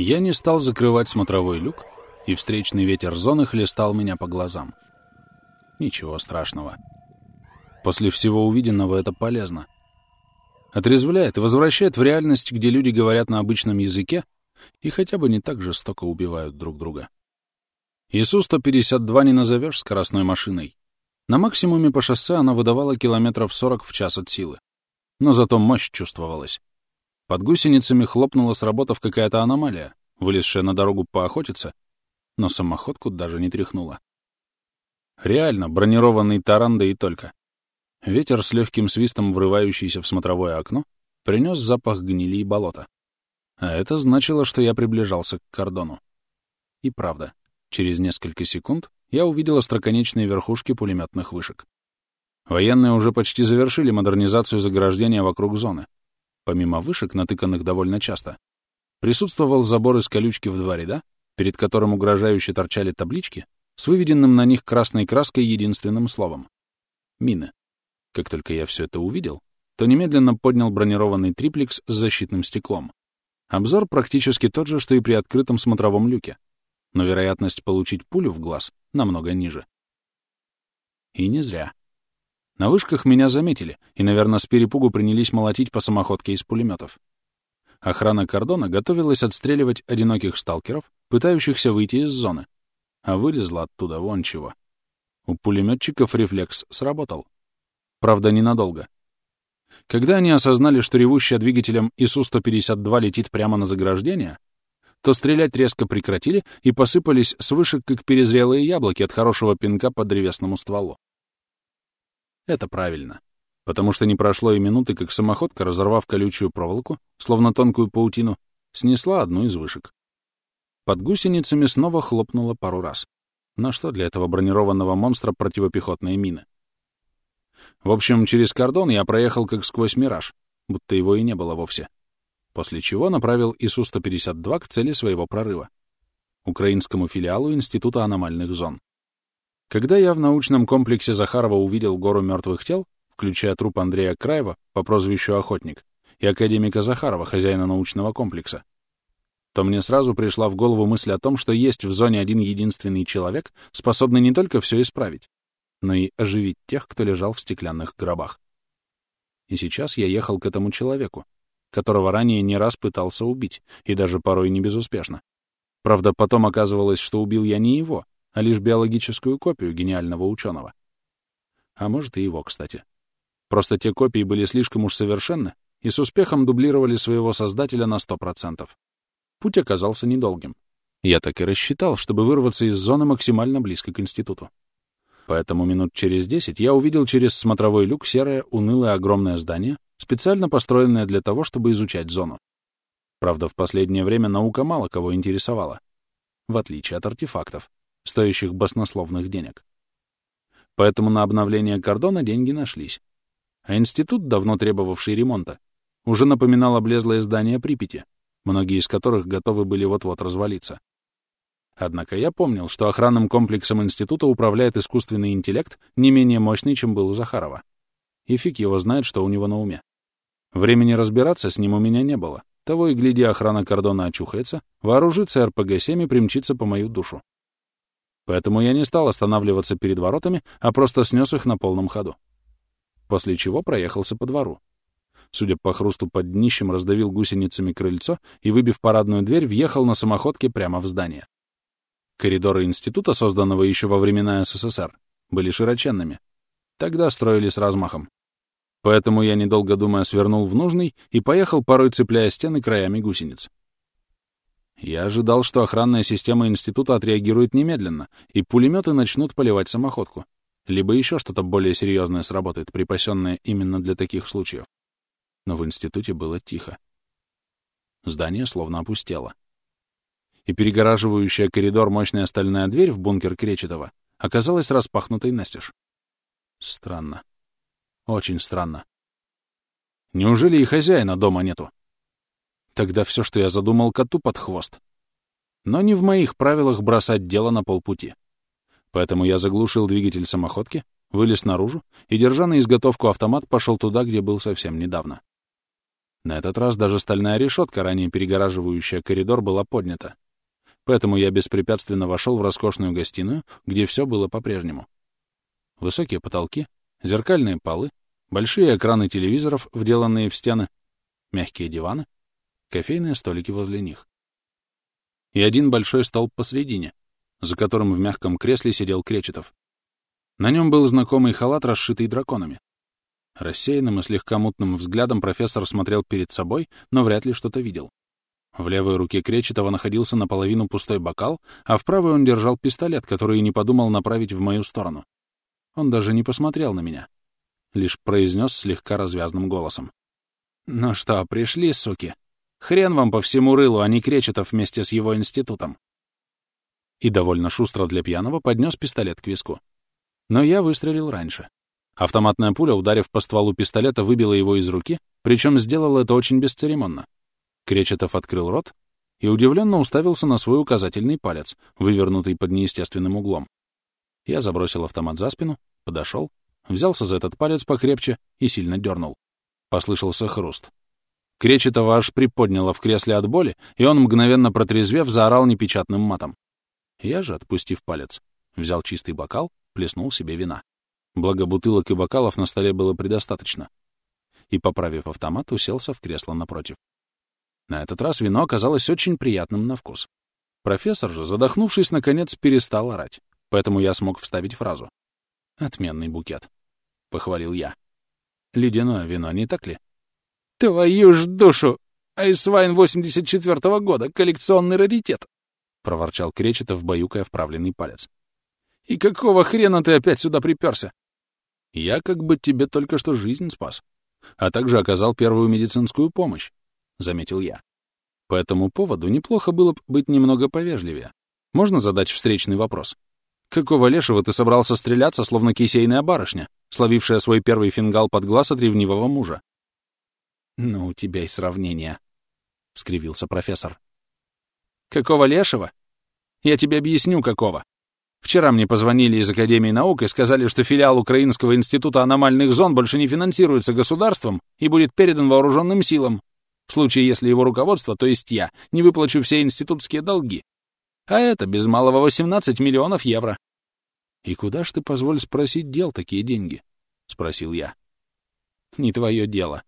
Я не стал закрывать смотровой люк, и встречный ветер зоны хлестал меня по глазам. Ничего страшного. После всего увиденного это полезно. Отрезвляет и возвращает в реальность, где люди говорят на обычном языке и хотя бы не так жестоко убивают друг друга. ИСУ-152 не назовешь скоростной машиной. На максимуме по шоссе она выдавала километров 40 в час от силы. Но зато мощь чувствовалась. Под гусеницами хлопнула, сработав какая-то аномалия, вылезшая на дорогу поохотиться, но самоходку даже не тряхнула. Реально, бронированный таран, да и только. Ветер с легким свистом, врывающийся в смотровое окно, принес запах гнили и болота. А это значило, что я приближался к кордону. И правда, через несколько секунд я увидел остроконечные верхушки пулеметных вышек. Военные уже почти завершили модернизацию заграждения вокруг зоны. Помимо вышек, натыканных довольно часто, присутствовал забор из колючки в два ряда, перед которым угрожающе торчали таблички с выведенным на них красной краской единственным словом — мины. Как только я все это увидел, то немедленно поднял бронированный триплекс с защитным стеклом. Обзор практически тот же, что и при открытом смотровом люке, но вероятность получить пулю в глаз намного ниже. И не зря. На вышках меня заметили и, наверное, с перепугу принялись молотить по самоходке из пулеметов. Охрана кордона готовилась отстреливать одиноких сталкеров, пытающихся выйти из зоны, а вылезла оттуда вон чего. У пулеметчиков рефлекс сработал. Правда, ненадолго. Когда они осознали, что ревущая двигателем ИСУ-152 летит прямо на заграждение, то стрелять резко прекратили и посыпались с вышек, как перезрелые яблоки от хорошего пинка по древесному стволу. Это правильно потому что не прошло и минуты, как самоходка, разорвав колючую проволоку, словно тонкую паутину, снесла одну из вышек. Под гусеницами снова хлопнуло пару раз. На что для этого бронированного монстра противопехотные мины? В общем, через кордон я проехал как сквозь мираж, будто его и не было вовсе. После чего направил ИСУ-152 к цели своего прорыва — украинскому филиалу Института аномальных зон. Когда я в научном комплексе Захарова увидел гору мертвых тел, включая труп Андрея Краева по прозвищу Охотник и академика Захарова, хозяина научного комплекса, то мне сразу пришла в голову мысль о том, что есть в зоне один единственный человек, способный не только все исправить, но и оживить тех, кто лежал в стеклянных гробах. И сейчас я ехал к этому человеку, которого ранее не раз пытался убить, и даже порой не безуспешно. Правда, потом оказывалось, что убил я не его, а лишь биологическую копию гениального ученого. А может, и его, кстати. Просто те копии были слишком уж совершенны и с успехом дублировали своего создателя на 100%. Путь оказался недолгим. Я так и рассчитал, чтобы вырваться из зоны максимально близко к институту. Поэтому минут через десять я увидел через смотровой люк серое, унылое огромное здание, специально построенное для того, чтобы изучать зону. Правда, в последнее время наука мало кого интересовала, в отличие от артефактов, стоящих баснословных денег. Поэтому на обновление кордона деньги нашлись а институт, давно требовавший ремонта, уже напоминал облезлое здание Припяти, многие из которых готовы были вот-вот развалиться. Однако я помнил, что охранным комплексом института управляет искусственный интеллект не менее мощный, чем был у Захарова. И фиг его знает, что у него на уме. Времени разбираться с ним у меня не было. Того и гляди, охрана кордона очухается, вооружится РПГ-7 и примчится по мою душу. Поэтому я не стал останавливаться перед воротами, а просто снес их на полном ходу после чего проехался по двору. Судя по хрусту под днищем, раздавил гусеницами крыльцо и, выбив парадную дверь, въехал на самоходке прямо в здание. Коридоры института, созданного еще во времена СССР, были широченными. Тогда строили с размахом. Поэтому я, недолго думая, свернул в нужный и поехал, порой цепляя стены краями гусениц. Я ожидал, что охранная система института отреагирует немедленно, и пулеметы начнут поливать самоходку либо еще что-то более серьезное сработает, припасенное именно для таких случаев. Но в институте было тихо. Здание словно опустело. И перегораживающая коридор мощная стальная дверь в бункер Кречетова оказалась распахнутой настежь. Странно. Очень странно. Неужели и хозяина дома нету? Тогда все, что я задумал, коту под хвост. Но не в моих правилах бросать дело на полпути. Поэтому я заглушил двигатель самоходки, вылез наружу и, держа на изготовку автомат, пошел туда, где был совсем недавно. На этот раз даже стальная решетка, ранее перегораживающая коридор, была поднята. Поэтому я беспрепятственно вошел в роскошную гостиную, где все было по-прежнему. Высокие потолки, зеркальные полы, большие экраны телевизоров, вделанные в стены, мягкие диваны, кофейные столики возле них. И один большой столб посредине, за которым в мягком кресле сидел Кречетов. На нем был знакомый халат, расшитый драконами. Рассеянным и слегка мутным взглядом профессор смотрел перед собой, но вряд ли что-то видел. В левой руке Кречетова находился наполовину пустой бокал, а в правой он держал пистолет, который не подумал направить в мою сторону. Он даже не посмотрел на меня. Лишь произнес слегка развязным голосом. «Ну что, пришли, суки? Хрен вам по всему рылу, а не Кречетов вместе с его институтом!» И довольно шустро для пьяного поднес пистолет к виску. Но я выстрелил раньше. Автоматная пуля, ударив по стволу пистолета, выбила его из руки, причем сделал это очень бесцеремонно. Кречетов открыл рот и удивленно уставился на свой указательный палец, вывернутый под неестественным углом. Я забросил автомат за спину, подошел, взялся за этот палец покрепче и сильно дернул. Послышался хруст. Кречетова аж приподняло в кресле от боли, и он, мгновенно протрезвев, заорал непечатным матом. Я же, отпустив палец, взял чистый бокал, плеснул себе вина. Благо бутылок и бокалов на столе было предостаточно. И, поправив автомат, уселся в кресло напротив. На этот раз вино оказалось очень приятным на вкус. Профессор же, задохнувшись, наконец перестал орать, поэтому я смог вставить фразу. «Отменный букет», — похвалил я. «Ледяное вино, не так ли?» «Твою ж душу! Айсвайн 84-го года, коллекционный раритет!» — проворчал Кречетов, баюкая вправленный палец. «И какого хрена ты опять сюда приперся?» «Я как бы тебе только что жизнь спас, а также оказал первую медицинскую помощь», — заметил я. «По этому поводу неплохо было бы быть немного повежливее. Можно задать встречный вопрос? Какого лешего ты собрался стреляться, словно кисейная барышня, словившая свой первый фингал под глаз от ревнивого мужа?» «Ну, у тебя и сравнение», — скривился профессор. «Какого лешего? Я тебе объясню, какого. Вчера мне позвонили из Академии наук и сказали, что филиал Украинского института аномальных зон больше не финансируется государством и будет передан вооруженным силам, в случае, если его руководство, то есть я, не выплачу все институтские долги. А это без малого 18 миллионов евро. «И куда ж ты, позволь спросить, дел такие деньги?» — спросил я. «Не твое дело», —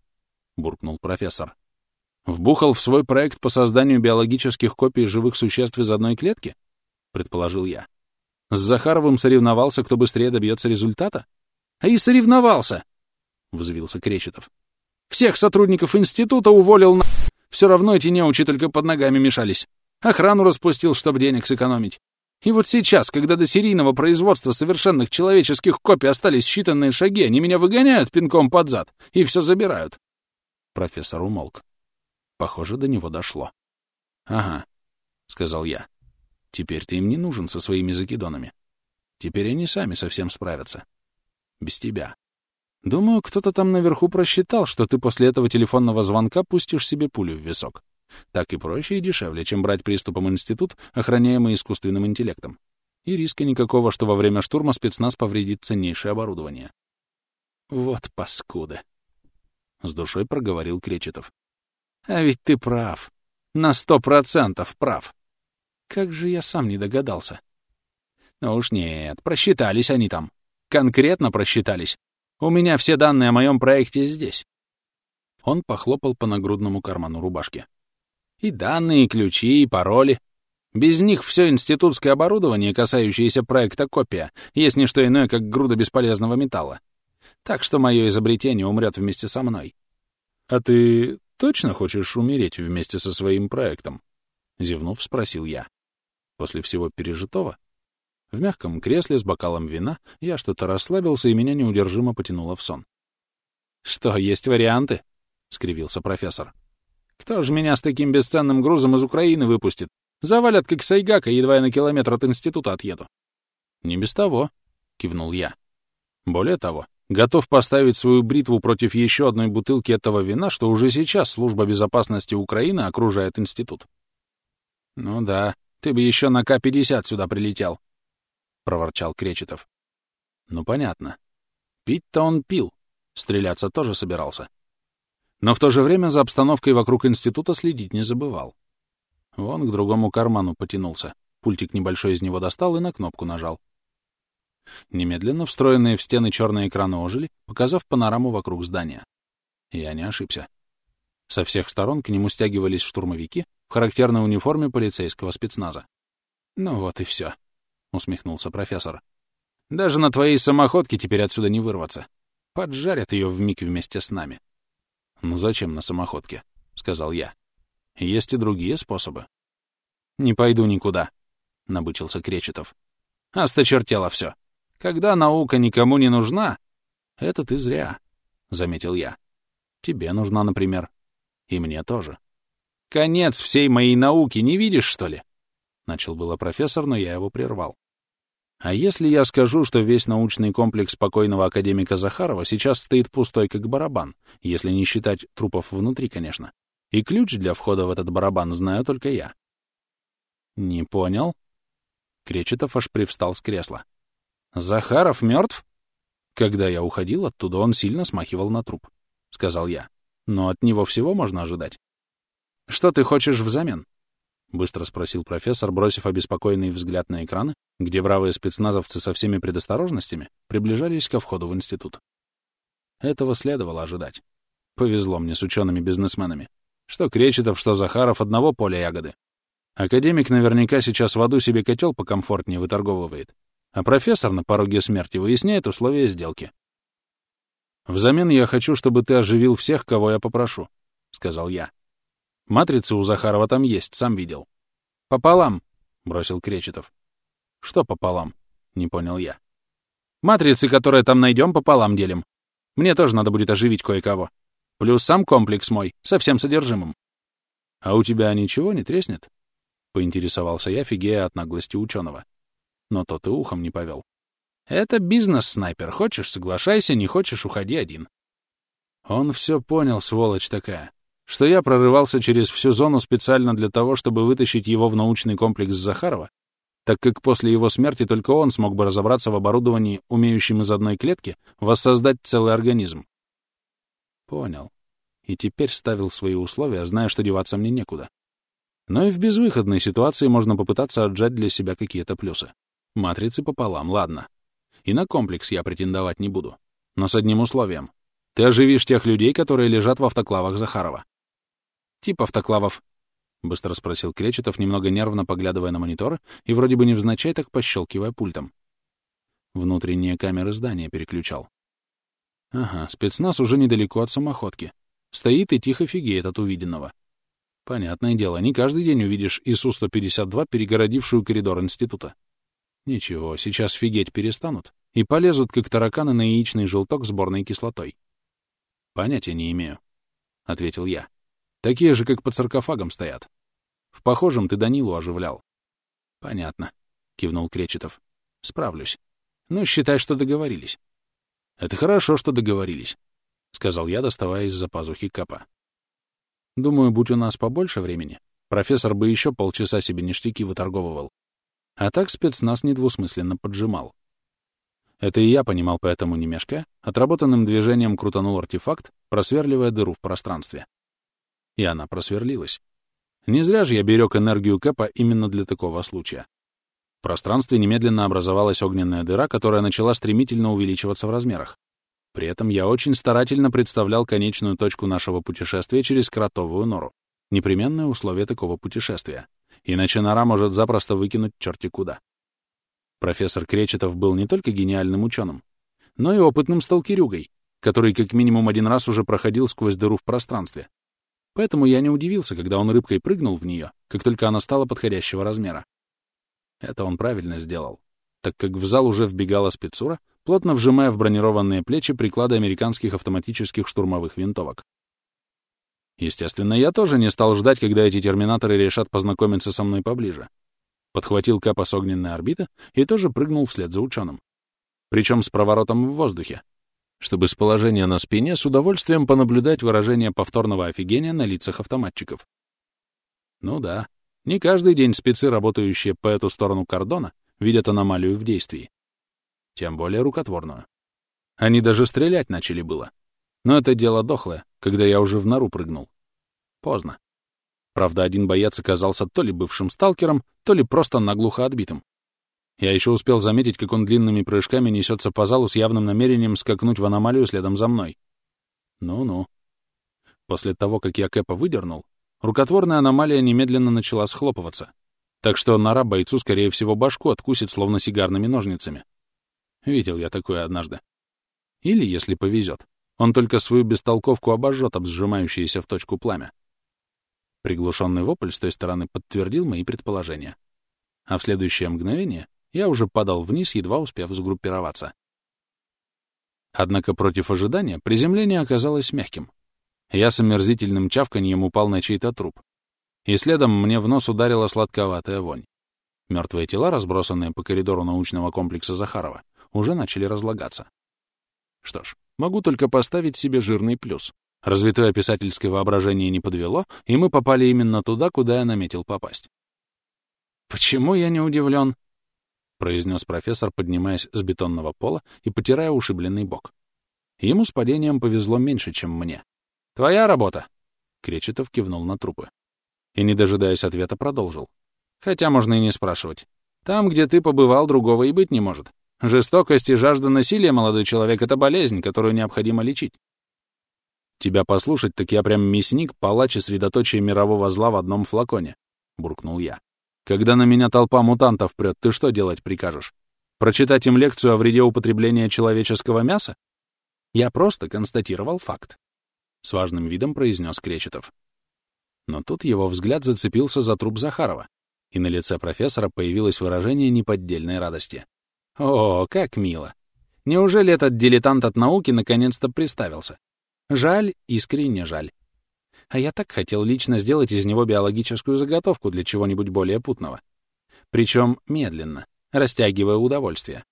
буркнул профессор. «Вбухал в свой проект по созданию биологических копий живых существ из одной клетки?» — предположил я. С Захаровым соревновался, кто быстрее добьется результата? А и соревновался, — взвился Кречетов. Всех сотрудников института уволил на... Все равно эти неучи только под ногами мешались. Охрану распустил, чтобы денег сэкономить. И вот сейчас, когда до серийного производства совершенных человеческих копий остались считанные шаги, они меня выгоняют пинком под зад и все забирают. Профессор умолк. Похоже, до него дошло. — Ага, — сказал я. Теперь ты им не нужен со своими закидонами. Теперь они сами совсем справятся. Без тебя. Думаю, кто-то там наверху просчитал, что ты после этого телефонного звонка пустишь себе пулю в висок. Так и проще и дешевле, чем брать приступом институт, охраняемый искусственным интеллектом. И риска никакого, что во время штурма спецназ повредит ценнейшее оборудование. Вот паскуда. С душой проговорил Кречетов. А ведь ты прав. На сто процентов прав. Как же я сам не догадался? Ну уж нет, просчитались они там. Конкретно просчитались. У меня все данные о моем проекте здесь. Он похлопал по нагрудному карману рубашки. И данные, и ключи, и пароли. Без них все институтское оборудование, касающееся проекта копия, есть не что иное, как груда бесполезного металла. Так что мое изобретение умрет вместе со мной. А ты точно хочешь умереть вместе со своим проектом? Зевнув, спросил я. После всего пережитого, в мягком кресле с бокалом вина я что-то расслабился, и меня неудержимо потянуло в сон. «Что, есть варианты?» — скривился профессор. «Кто же меня с таким бесценным грузом из Украины выпустит? Завалят, как Сайгака, едва я на километр от института отъеду». «Не без того», — кивнул я. «Более того, готов поставить свою бритву против еще одной бутылки этого вина, что уже сейчас служба безопасности Украины окружает институт». «Ну да, ты бы еще на К-50 сюда прилетел, — проворчал Кречетов. Ну, понятно. Пить-то он пил, стреляться тоже собирался. но в то же время за обстановкой вокруг института следить не забывал. Вон к другому карману потянулся, пультик небольшой из него достал и на кнопку нажал. Немедленно встроенные в стены черные экраны ожили, показав панораму вокруг здания. Я не ошибся. Со всех сторон к нему стягивались штурмовики в характерной униформе полицейского спецназа. «Ну вот и все», — усмехнулся профессор. «Даже на твоей самоходке теперь отсюда не вырваться. Поджарят ее вмиг вместе с нами». «Ну зачем на самоходке?» — сказал я. «Есть и другие способы». «Не пойду никуда», — набычился Кречетов. «Осточертело все. Когда наука никому не нужна...» «Это ты зря», — заметил я. «Тебе нужна, например. И мне тоже». «Конец всей моей науки не видишь, что ли?» Начал было профессор, но я его прервал. А если я скажу, что весь научный комплекс покойного академика Захарова сейчас стоит пустой, как барабан, если не считать трупов внутри, конечно, и ключ для входа в этот барабан знаю только я? Не понял? Кречетов аж привстал с кресла. Захаров мертв? Когда я уходил оттуда, он сильно смахивал на труп, — сказал я. Но от него всего можно ожидать. Что ты хочешь взамен? — быстро спросил профессор, бросив обеспокоенный взгляд на экраны, где бравые спецназовцы со всеми предосторожностями приближались ко входу в институт. Этого следовало ожидать. Повезло мне с учеными-бизнесменами. Что Кречетов, что Захаров — одного поля ягоды. Академик наверняка сейчас в аду себе котел покомфортнее выторговывает, а профессор на пороге смерти выясняет условия сделки. «Взамен я хочу, чтобы ты оживил всех, кого я попрошу», — сказал я. Матрицы у Захарова там есть, сам видел. Пополам, — бросил Кречетов. Что пополам? — не понял я. Матрицы, которые там найдем, пополам делим. Мне тоже надо будет оживить кое-кого. Плюс сам комплекс мой, со всем содержимым. А у тебя ничего не треснет? Поинтересовался я, фигея от наглости ученого. Но тот и ухом не повел. Это бизнес, снайпер. Хочешь — соглашайся, не хочешь — уходи один. Он все понял, сволочь такая что я прорывался через всю зону специально для того, чтобы вытащить его в научный комплекс Захарова, так как после его смерти только он смог бы разобраться в оборудовании, умеющем из одной клетки воссоздать целый организм. Понял. И теперь ставил свои условия, зная, что деваться мне некуда. Но и в безвыходной ситуации можно попытаться отжать для себя какие-то плюсы. Матрицы пополам, ладно. И на комплекс я претендовать не буду. Но с одним условием. Ты оживишь тех людей, которые лежат в автоклавах Захарова. «Тип автоклавов?» — быстро спросил Кречетов, немного нервно поглядывая на монитор и вроде бы невзначай так пощелкивая пультом. Внутренние камеры здания переключал. Ага, спецназ уже недалеко от самоходки. Стоит и тихо фигеет от увиденного. Понятное дело, не каждый день увидишь ИСУ-152, перегородившую коридор института. Ничего, сейчас фигеть перестанут и полезут, как тараканы, на яичный желток с борной кислотой. Понятия не имею, — ответил я. Такие же, как под саркофагом стоят. В похожем ты Данилу оживлял. — Понятно, — кивнул Кречетов. — Справлюсь. Ну, считай, что договорились. — Это хорошо, что договорились, — сказал я, доставая из-за пазухи капа. Думаю, будь у нас побольше времени, профессор бы еще полчаса себе ништяки выторговывал. А так спецназ недвусмысленно поджимал. Это и я понимал, поэтому не мешкая, отработанным движением крутанул артефакт, просверливая дыру в пространстве и она просверлилась. Не зря же я берег энергию Кэпа именно для такого случая. В пространстве немедленно образовалась огненная дыра, которая начала стремительно увеличиваться в размерах. При этом я очень старательно представлял конечную точку нашего путешествия через кротовую нору. Непременное условие такого путешествия. Иначе нора может запросто выкинуть черти куда. Профессор Кречетов был не только гениальным ученым, но и опытным сталкерюгой, который как минимум один раз уже проходил сквозь дыру в пространстве, Поэтому я не удивился, когда он рыбкой прыгнул в нее, как только она стала подходящего размера. Это он правильно сделал, так как в зал уже вбегала спецура, плотно вжимая в бронированные плечи приклады американских автоматических штурмовых винтовок. Естественно, я тоже не стал ждать, когда эти терминаторы решат познакомиться со мной поближе. Подхватил Капа с огненной орбиты и тоже прыгнул вслед за ученым. Причем с проворотом в воздухе, чтобы с положения на спине с удовольствием понаблюдать выражение повторного офигения на лицах автоматчиков. Ну да, не каждый день спецы, работающие по эту сторону кордона, видят аномалию в действии. Тем более рукотворную. Они даже стрелять начали было. Но это дело дохлое, когда я уже в нору прыгнул. Поздно. Правда, один боец оказался то ли бывшим сталкером, то ли просто наглухо отбитым. Я еще успел заметить, как он длинными прыжками несется по залу с явным намерением скакнуть в аномалию следом за мной. Ну-ну. После того, как я Кэпа выдернул, рукотворная аномалия немедленно начала схлопываться. Так что нора бойцу, скорее всего, башку откусит, словно сигарными ножницами. Видел я такое однажды. Или, если повезет, он только свою бестолковку обожжет об сжимающееся в точку пламя. Приглушенный вопль с той стороны подтвердил мои предположения. А в следующее мгновение я уже падал вниз, едва успев сгруппироваться. Однако против ожидания приземление оказалось мягким. Я с омерзительным чавканьем упал на чей-то труп. И следом мне в нос ударила сладковатая вонь. Мертвые тела, разбросанные по коридору научного комплекса Захарова, уже начали разлагаться. Что ж, могу только поставить себе жирный плюс. Развитое писательское воображение не подвело, и мы попали именно туда, куда я наметил попасть. «Почему я не удивлен?» — произнес профессор, поднимаясь с бетонного пола и потирая ушибленный бок. Ему с падением повезло меньше, чем мне. «Твоя работа!» — Кречетов кивнул на трупы. И, не дожидаясь ответа, продолжил. «Хотя можно и не спрашивать. Там, где ты побывал, другого и быть не может. Жестокость и жажда насилия, молодой человек, — это болезнь, которую необходимо лечить. Тебя послушать, так я прям мясник, палач и средоточие мирового зла в одном флаконе, — буркнул я. Когда на меня толпа мутантов прет, ты что делать прикажешь? Прочитать им лекцию о вреде употребления человеческого мяса? Я просто констатировал факт. С важным видом произнес Кречетов. Но тут его взгляд зацепился за труп Захарова, и на лице профессора появилось выражение неподдельной радости. О, как мило! Неужели этот дилетант от науки наконец-то приставился? Жаль, искренне жаль. А я так хотел лично сделать из него биологическую заготовку для чего-нибудь более путного. Причем медленно, растягивая удовольствие.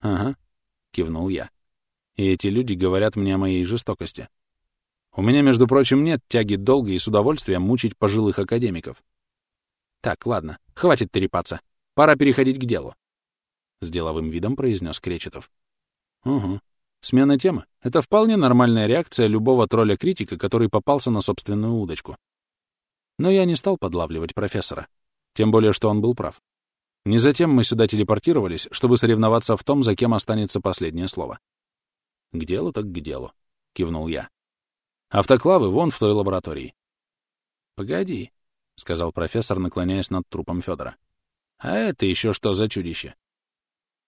«Ага», — кивнул я. «И эти люди говорят мне о моей жестокости. У меня, между прочим, нет тяги долго и с удовольствием мучить пожилых академиков. Так, ладно, хватит трепаться. Пора переходить к делу. — с деловым видом произнес Кречетов. «Угу. Смена темы — это вполне нормальная реакция любого тролля-критика, который попался на собственную удочку. Но я не стал подлавливать профессора. Тем более, что он был прав. Не затем мы сюда телепортировались, чтобы соревноваться в том, за кем останется последнее слово. «К делу так к делу», — кивнул я. «Автоклавы вон в той лаборатории». «Погоди», — сказал профессор, наклоняясь над трупом Федора. «А это еще что за чудище?»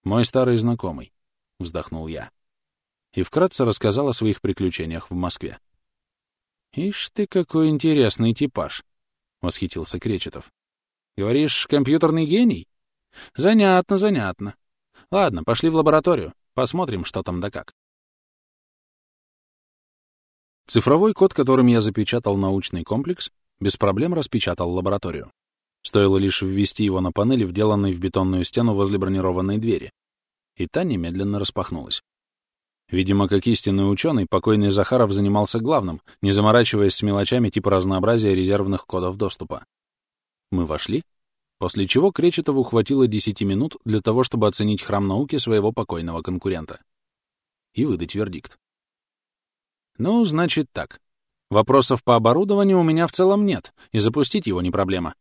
«Мой старый знакомый», — вздохнул я. И вкратце рассказал о своих приключениях в Москве. «Ишь ты, какой интересный типаж!» — восхитился Кречетов. «Говоришь, компьютерный гений? Занятно, занятно. Ладно, пошли в лабораторию, посмотрим, что там да как». Цифровой код, которым я запечатал научный комплекс, без проблем распечатал лабораторию. Стоило лишь ввести его на панели, вделанной в бетонную стену возле бронированной двери. И та немедленно распахнулась. Видимо, как истинный ученый, покойный Захаров занимался главным, не заморачиваясь с мелочами типа разнообразия резервных кодов доступа. Мы вошли, после чего Кречетову хватило 10 минут для того, чтобы оценить храм науки своего покойного конкурента. И выдать вердикт. Ну, значит так. Вопросов по оборудованию у меня в целом нет, и запустить его не проблема.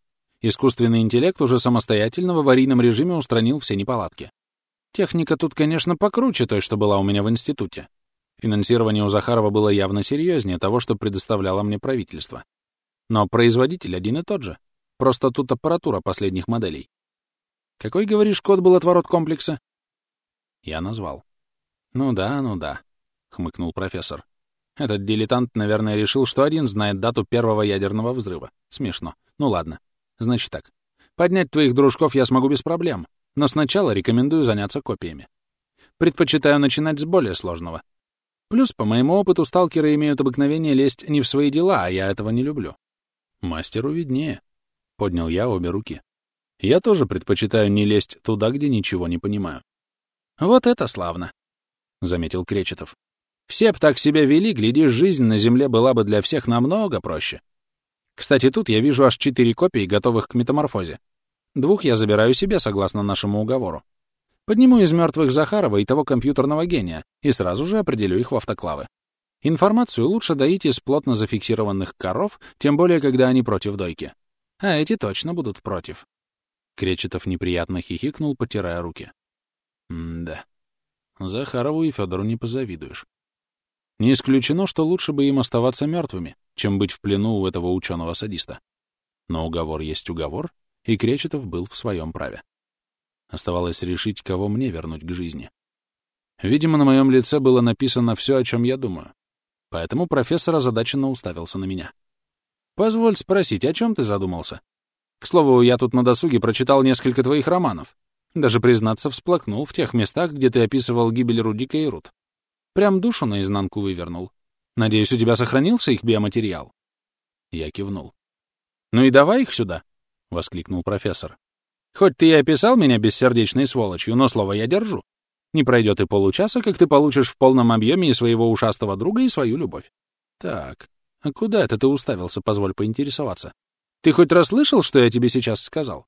Искусственный интеллект уже самостоятельно в аварийном режиме устранил все неполадки. Техника тут, конечно, покруче той, что была у меня в институте. Финансирование у Захарова было явно серьезнее того, что предоставляло мне правительство. Но производитель один и тот же. Просто тут аппаратура последних моделей. Какой, говоришь, код был отворот комплекса? Я назвал. Ну да, ну да, хмыкнул профессор. Этот дилетант, наверное, решил, что один знает дату первого ядерного взрыва. Смешно. Ну ладно. Значит так. Поднять твоих дружков я смогу без проблем, но сначала рекомендую заняться копиями. Предпочитаю начинать с более сложного. Плюс, по моему опыту, сталкеры имеют обыкновение лезть не в свои дела, а я этого не люблю. Мастеру виднее. Поднял я обе руки. Я тоже предпочитаю не лезть туда, где ничего не понимаю. Вот это славно, — заметил Кречетов. Все б так себя вели, глядишь, жизнь на Земле была бы для всех намного проще. Кстати, тут я вижу аж четыре копии, готовых к метаморфозе. Двух я забираю себе, согласно нашему уговору. Подниму из мертвых Захарова и того компьютерного гения и сразу же определю их в автоклавы. Информацию лучше доить из плотно зафиксированных коров, тем более, когда они против дойки. А эти точно будут против. Кречетов неприятно хихикнул, потирая руки. М-да. Захарову и Федору не позавидуешь. Не исключено, что лучше бы им оставаться мертвыми, чем быть в плену у этого ученого-садиста. Но уговор есть уговор, и Кречетов был в своем праве. Оставалось решить, кого мне вернуть к жизни. Видимо, на моем лице было написано все, о чем я думаю. Поэтому профессор озадаченно уставился на меня. «Позволь спросить, о чем ты задумался? К слову, я тут на досуге прочитал несколько твоих романов. Даже, признаться, всплакнул в тех местах, где ты описывал гибель Рудика и Рут. Прям душу наизнанку вывернул. Надеюсь, у тебя сохранился их биоматериал?» Я кивнул. «Ну и давай их сюда!» — воскликнул профессор. «Хоть ты и описал меня бессердечной сволочью, но слово я держу. Не пройдет и получаса, как ты получишь в полном объеме и своего ушастого друга, и свою любовь. Так, а куда это ты уставился, позволь поинтересоваться? Ты хоть раз слышал, что я тебе сейчас сказал?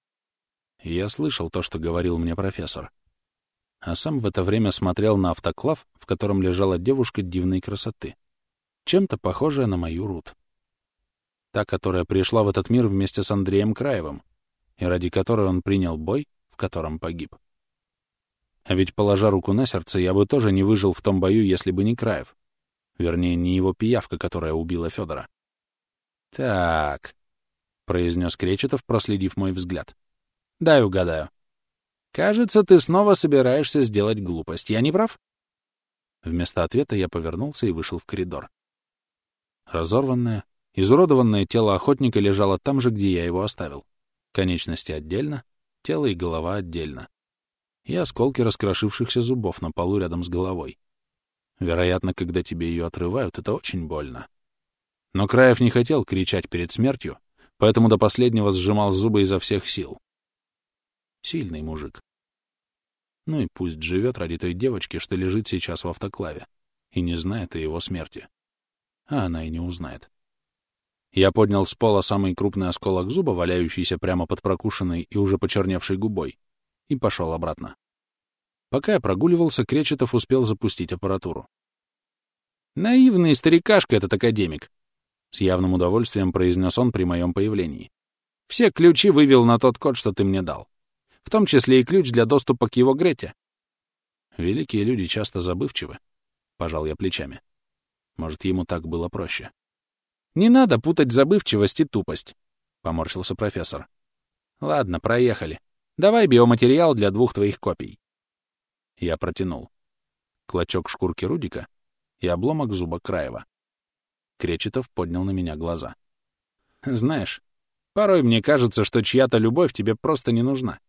Я слышал то, что говорил мне профессор. А сам в это время смотрел на автоклав, в котором лежала девушка дивной красоты. Чем-то похожая на мою Рут. Та, которая пришла в этот мир вместе с Андреем Краевым, и ради которой он принял бой, в котором погиб. А ведь, положа руку на сердце, я бы тоже не выжил в том бою, если бы не Краев. Вернее, не его пиявка, которая убила Федора. «Так», — произнес Кречетов, проследив мой взгляд. «Дай угадаю. Кажется, ты снова собираешься сделать глупость. Я не прав?» Вместо ответа я повернулся и вышел в коридор. Разорванное, изуродованное тело охотника лежало там же, где я его оставил. Конечности отдельно, тело и голова отдельно и осколки раскрошившихся зубов на полу рядом с головой. Вероятно, когда тебе ее отрывают, это очень больно. Но Краев не хотел кричать перед смертью, поэтому до последнего сжимал зубы изо всех сил. Сильный мужик. Ну и пусть живет ради той девочки, что лежит сейчас в автоклаве, и не знает о его смерти. А она и не узнает. Я поднял с пола самый крупный осколок зуба, валяющийся прямо под прокушенной и уже почерневшей губой, и пошел обратно. Пока я прогуливался, Кречетов успел запустить аппаратуру. «Наивный старикашка этот академик!» С явным удовольствием произнес он при моем появлении. «Все ключи вывел на тот код, что ты мне дал. В том числе и ключ для доступа к его Грете». «Великие люди часто забывчивы», — пожал я плечами. Может, ему так было проще. «Не надо путать забывчивость и тупость», — поморщился профессор. «Ладно, проехали. Давай биоматериал для двух твоих копий. Я протянул. Клочок шкурки Рудика и обломок зуба Краева. Кречетов поднял на меня глаза. Знаешь, порой мне кажется, что чья-то любовь тебе просто не нужна.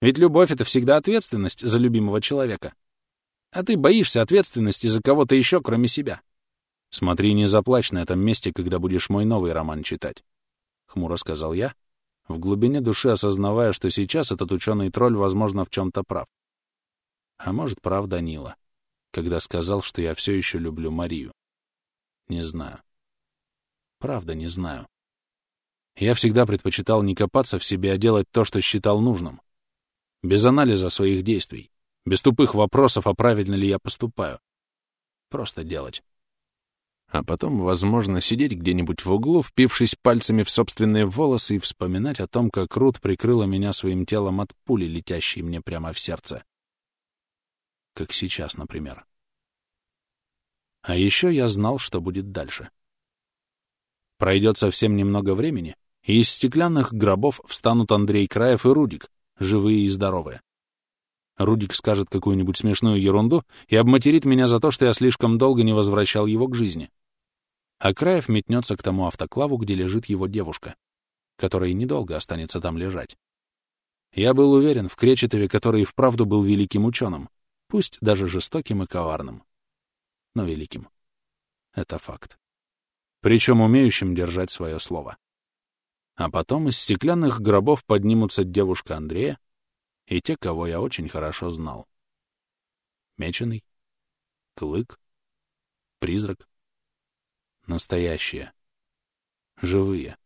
Ведь любовь — это всегда ответственность за любимого человека. А ты боишься ответственности за кого-то еще, кроме себя. Смотри, не заплачь на этом месте, когда будешь мой новый роман читать. Хмуро сказал я, в глубине души осознавая, что сейчас этот ученый-тролль, возможно, в чем-то прав. А может, прав Данила, когда сказал, что я все еще люблю Марию. Не знаю. Правда, не знаю. Я всегда предпочитал не копаться в себе, а делать то, что считал нужным. Без анализа своих действий, без тупых вопросов, а правильно ли я поступаю. Просто делать а потом, возможно, сидеть где-нибудь в углу, впившись пальцами в собственные волосы и вспоминать о том, как Рут прикрыла меня своим телом от пули, летящей мне прямо в сердце. Как сейчас, например. А еще я знал, что будет дальше. Пройдет совсем немного времени, и из стеклянных гробов встанут Андрей Краев и Рудик, живые и здоровые. Рудик скажет какую-нибудь смешную ерунду и обматерит меня за то, что я слишком долго не возвращал его к жизни. А Краев метнется к тому автоклаву, где лежит его девушка, которая недолго останется там лежать. Я был уверен в Кречетове, который и вправду был великим ученым, пусть даже жестоким и коварным, но великим. Это факт. Причем умеющим держать свое слово. А потом из стеклянных гробов поднимутся девушка Андрея, и те, кого я очень хорошо знал. Меченый, Клык, Призрак. Настоящие. Живые.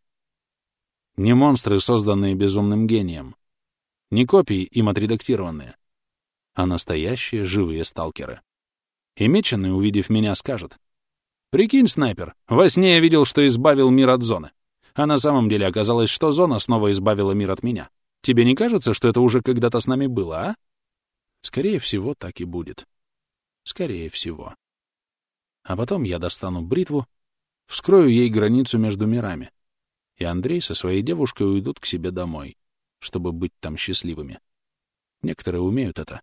Не монстры, созданные безумным гением. Не копии, им отредактированные. А настоящие живые сталкеры. И Меченый, увидев меня, скажет. Прикинь, снайпер, во сне я видел, что избавил мир от зоны. А на самом деле оказалось, что зона снова избавила мир от меня. Тебе не кажется, что это уже когда-то с нами было, а? Скорее всего, так и будет. Скорее всего. А потом я достану бритву, вскрою ей границу между мирами, и Андрей со своей девушкой уйдут к себе домой, чтобы быть там счастливыми. Некоторые умеют это.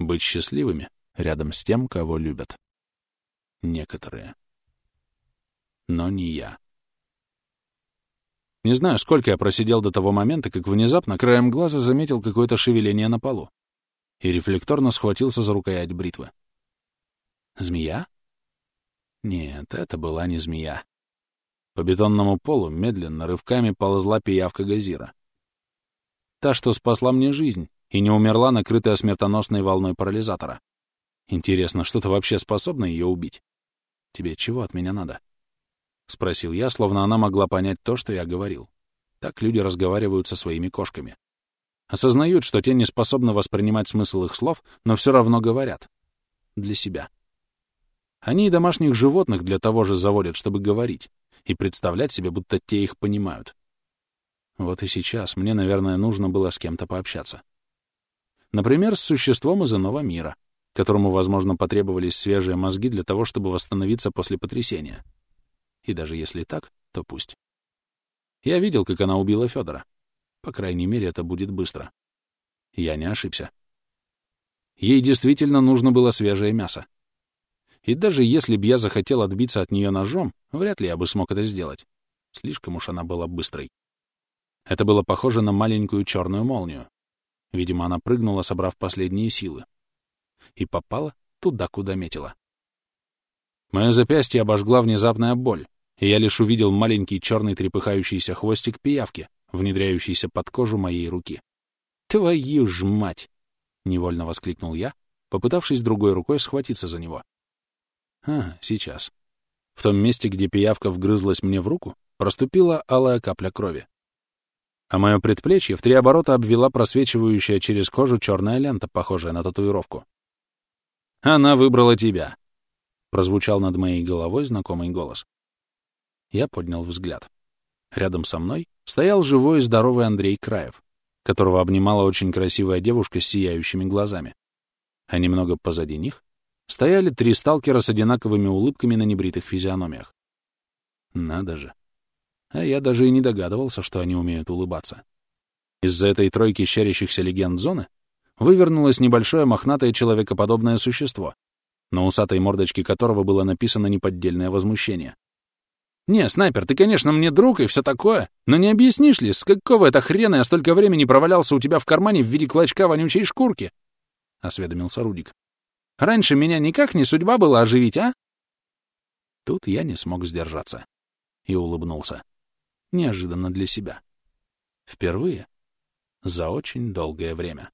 Быть счастливыми рядом с тем, кого любят. Некоторые. Но не я. Не знаю, сколько я просидел до того момента, как внезапно краем глаза заметил какое-то шевеление на полу и рефлекторно схватился за рукоять бритвы. Змея? Нет, это была не змея. По бетонному полу медленно, рывками ползла пиявка Газира. Та, что спасла мне жизнь и не умерла, накрытая смертоносной волной парализатора. Интересно, что-то вообще способно ее убить? Тебе чего от меня надо? — спросил я, словно она могла понять то, что я говорил. Так люди разговаривают со своими кошками. Осознают, что те не способны воспринимать смысл их слов, но все равно говорят. Для себя. Они и домашних животных для того же заводят, чтобы говорить, и представлять себе, будто те их понимают. Вот и сейчас мне, наверное, нужно было с кем-то пообщаться. Например, с существом из иного мира, которому, возможно, потребовались свежие мозги для того, чтобы восстановиться после потрясения. И даже если так, то пусть. Я видел, как она убила Федора. По крайней мере, это будет быстро. Я не ошибся. Ей действительно нужно было свежее мясо. И даже если б я захотел отбиться от нее ножом, вряд ли я бы смог это сделать. Слишком уж она была быстрой. Это было похоже на маленькую черную молнию. Видимо, она прыгнула, собрав последние силы. И попала туда, куда метила. Мое запястье обожгла внезапная боль, и я лишь увидел маленький черный трепыхающийся хвостик пиявки, внедряющийся под кожу моей руки. «Твою ж мать!» — невольно воскликнул я, попытавшись другой рукой схватиться за него. А, сейчас. В том месте, где пиявка вгрызлась мне в руку, проступила алая капля крови. А мое предплечье в три оборота обвела просвечивающая через кожу черная лента, похожая на татуировку. «Она выбрала тебя», Прозвучал над моей головой знакомый голос. Я поднял взгляд. Рядом со мной стоял живой и здоровый Андрей Краев, которого обнимала очень красивая девушка с сияющими глазами. А немного позади них стояли три сталкера с одинаковыми улыбками на небритых физиономиях. Надо же. А я даже и не догадывался, что они умеют улыбаться. Из-за этой тройки щарящихся легенд зоны вывернулось небольшое мохнатое человекоподобное существо, на усатой мордочке которого было написано неподдельное возмущение. «Не, снайпер, ты, конечно, мне друг и все такое, но не объяснишь ли, с какого это хрена я столько времени провалялся у тебя в кармане в виде клочка вонючей шкурки?» — осведомился Рудик. «Раньше меня никак не судьба была оживить, а?» Тут я не смог сдержаться и улыбнулся. Неожиданно для себя. Впервые за очень долгое время.